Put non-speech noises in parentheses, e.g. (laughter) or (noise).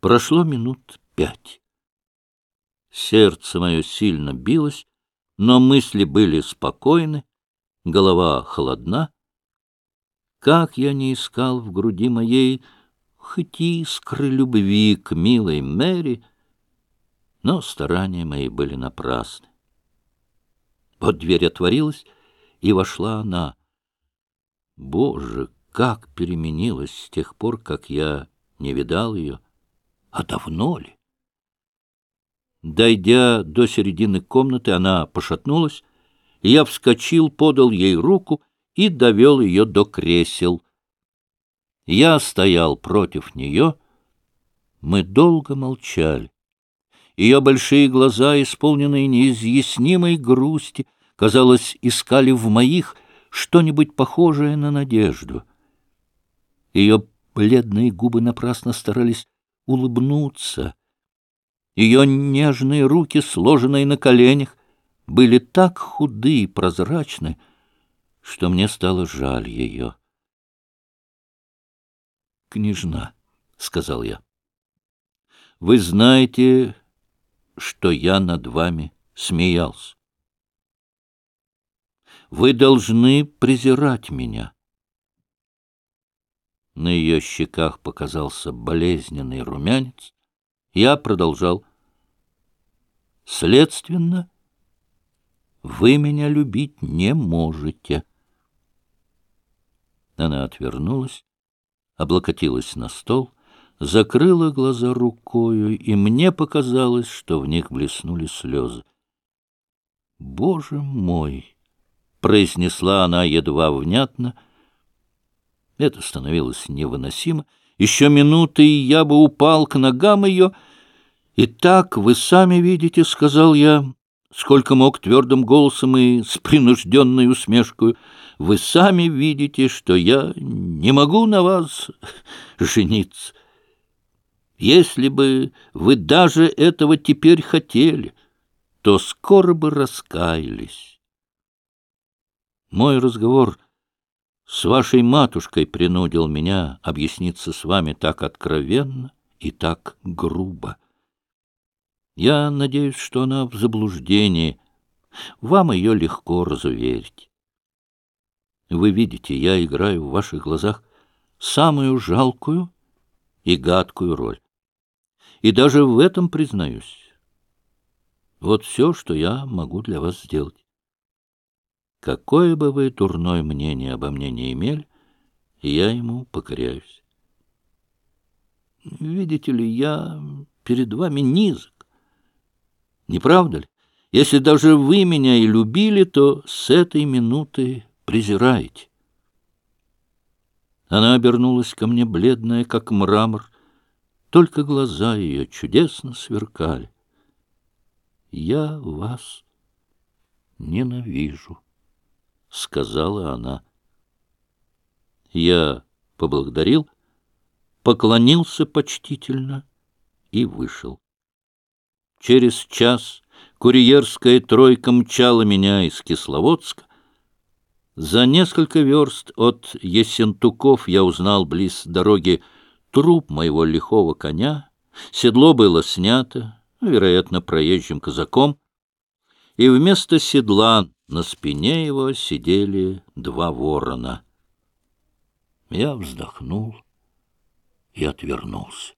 Прошло минут пять. Сердце мое сильно билось, но мысли были спокойны, голова холодна. Как я не искал в груди моей хоть искры любви к милой Мэри, но старания мои были напрасны. Вот дверь отворилась, и вошла она. Боже, как переменилась с тех пор, как я не видал ее! А давно ли? Дойдя до середины комнаты, она пошатнулась, и я вскочил, подал ей руку и довел ее до кресел. Я стоял против нее, мы долго молчали. Ее большие глаза, исполненные неизъяснимой грусти, казалось, искали в моих что-нибудь похожее на надежду. Ее бледные губы напрасно старались улыбнуться. Ее нежные руки, сложенные на коленях, были так худы и прозрачны, что мне стало жаль ее. «Княжна», — сказал я, — «вы знаете, что я над вами смеялся. Вы должны презирать меня». На ее щеках показался болезненный румянец. Я продолжал. Следственно, вы меня любить не можете. Она отвернулась, облокотилась на стол, закрыла глаза рукою, и мне показалось, что в них блеснули слезы. «Боже мой!» — произнесла она едва внятно — это становилось невыносимо. Еще минуты, и я бы упал к ногам ее. «И так вы сами видите», — сказал я, сколько мог твердым голосом и с принужденной усмешкой, «вы сами видите, что я не могу на вас (laughs) жениться. Если бы вы даже этого теперь хотели, то скоро бы раскаялись». Мой разговор — с вашей матушкой принудил меня объясниться с вами так откровенно и так грубо. Я надеюсь, что она в заблуждении. Вам ее легко разуверить. Вы видите, я играю в ваших глазах самую жалкую и гадкую роль. И даже в этом признаюсь. Вот все, что я могу для вас сделать. Какое бы вы дурное мнение обо мне не имели, я ему покоряюсь. Видите ли, я перед вами низок. Не правда ли? Если даже вы меня и любили, то с этой минуты презираете. Она обернулась ко мне, бледная, как мрамор, только глаза ее чудесно сверкали. Я вас ненавижу. — сказала она. Я поблагодарил, поклонился почтительно и вышел. Через час курьерская тройка мчала меня из Кисловодска. За несколько верст от Есентуков я узнал близ дороги труп моего лихого коня. Седло было снято, вероятно, проезжим казаком, и вместо седла на спине его сидели два ворона. Я вздохнул и отвернулся.